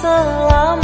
色狼。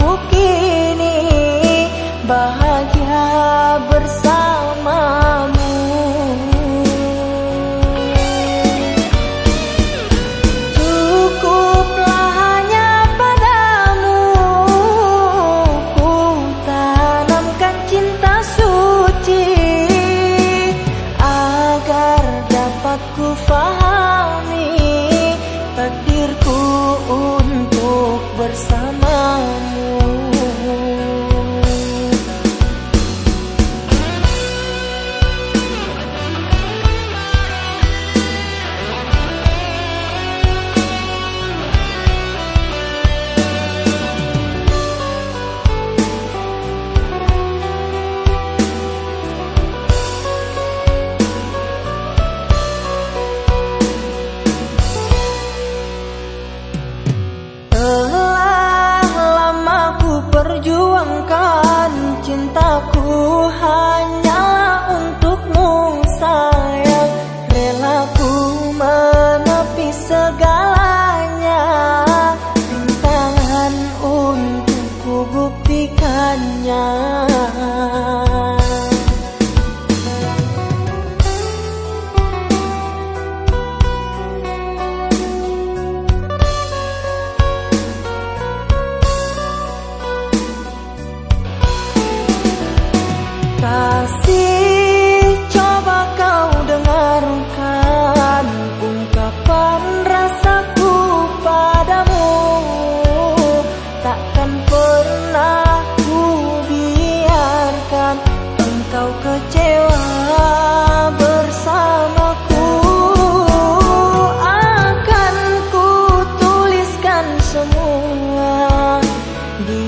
ಹುಕೇನೆ ಬಹ membuktikannya kau kecewa bersamaku Akan ku tuliskan semua di